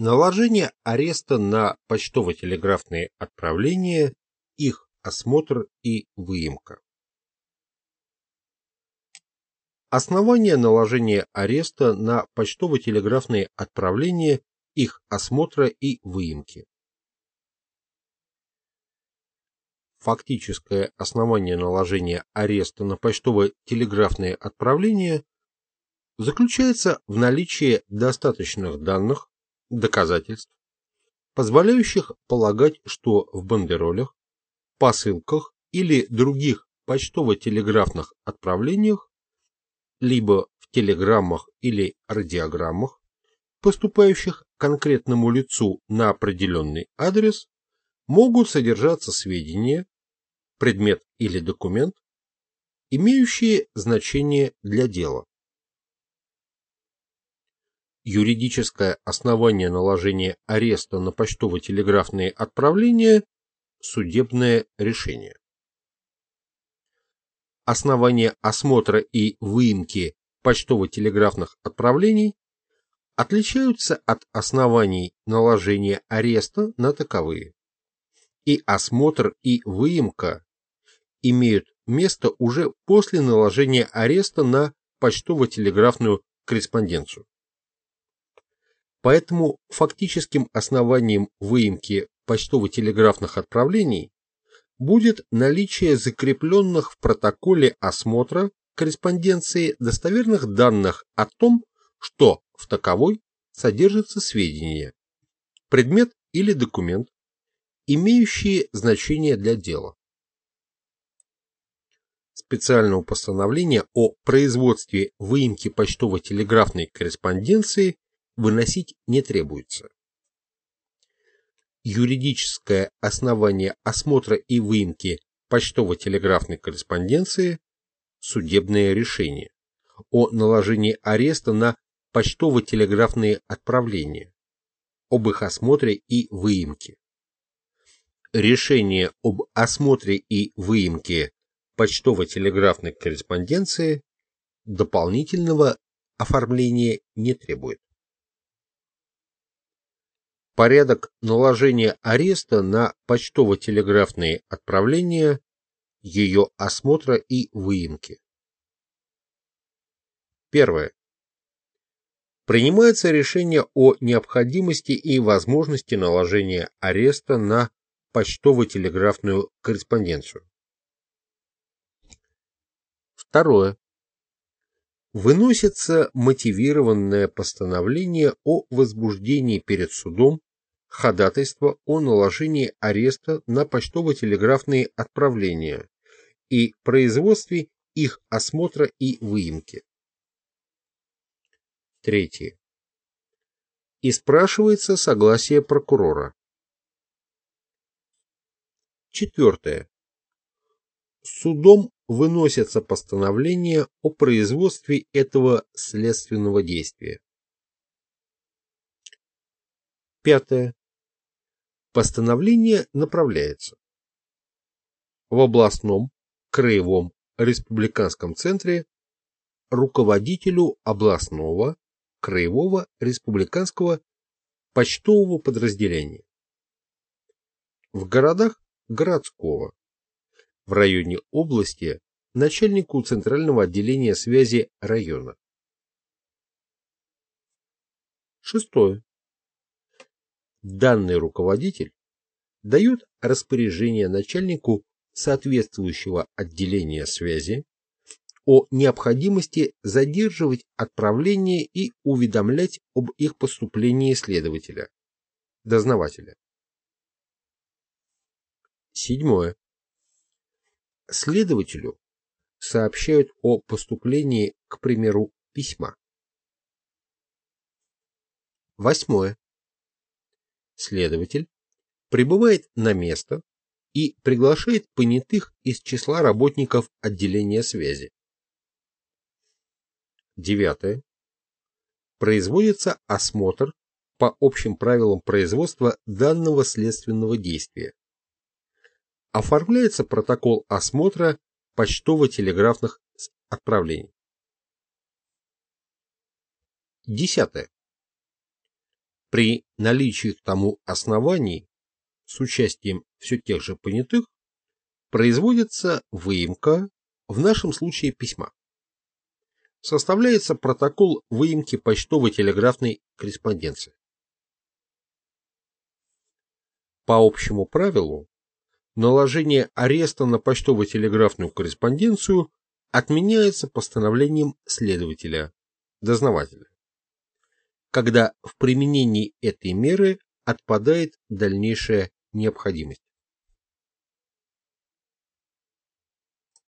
Наложение ареста на почтово-телеграфные отправления, их осмотр и выемка. Основание наложения ареста на почтово-телеграфные отправления, их осмотра и выемки. Фактическое основание наложения ареста на почтово-телеграфные отправления заключается в наличии достаточных данных, доказательств, позволяющих полагать, что в бандеролях, посылках или других почтово-телеграфных отправлениях, либо в телеграммах или радиограммах, поступающих конкретному лицу на определенный адрес, могут содержаться сведения, предмет или документ, имеющие значение для дела. Юридическое основание наложения ареста на почтово-телеграфные отправления – судебное решение. Основания осмотра и выемки почтово-телеграфных отправлений отличаются от оснований наложения ареста на таковые и осмотр и выемка имеют место уже после наложения ареста на почтово-телеграфную корреспонденцию. Поэтому фактическим основанием выемки почтово-телеграфных отправлений будет наличие закрепленных в протоколе осмотра корреспонденции достоверных данных о том, что в таковой содержатся сведения, предмет или документ, имеющие значение для дела. Специального постановления о производстве выемки почтово-телеграфной корреспонденции выносить не требуется. Юридическое основание осмотра и выемки почтово-телеграфной корреспонденции – судебное решение о наложении ареста на почтово-телеграфные отправления, об их осмотре и выемке решение об осмотре и выемке почтово-телеграфной корреспонденции дополнительного оформления не требует. Порядок наложения ареста на почтово-телеграфные отправления, ее осмотра и выемки. Первое. Принимается решение о необходимости и возможности наложения ареста на почтово-телеграфную корреспонденцию. Второе. Выносится мотивированное постановление о возбуждении перед судом ходатайства о наложении ареста на почтово-телеграфные отправления и производстве их осмотра и выемки. Третье. И спрашивается согласие прокурора. Четвертое. Судом выносятся постановления о производстве этого следственного действия. Пятое. Постановление направляется в областном, краевом, республиканском центре руководителю областного, краевого, республиканского почтового подразделения. В городах городского. В районе области начальнику Центрального отделения связи района. Шестое. Данный руководитель дает распоряжение начальнику соответствующего отделения связи о необходимости задерживать отправление и уведомлять об их поступлении следователя, дознавателя. Седьмое. Следователю сообщают о поступлении, к примеру, письма. Восьмое. Следователь прибывает на место и приглашает понятых из числа работников отделения связи. Девятое. Производится осмотр по общим правилам производства данного следственного действия оформляется протокол осмотра почтово-телеграфных отправлений. Десятое. При наличии к тому оснований с участием все тех же понятых производится выемка, в нашем случае письма. Составляется протокол выемки почтово-телеграфной корреспонденции. По общему правилу, наложение ареста на почтово-телеграфную корреспонденцию отменяется постановлением следователя, дознавателя, когда в применении этой меры отпадает дальнейшая необходимость.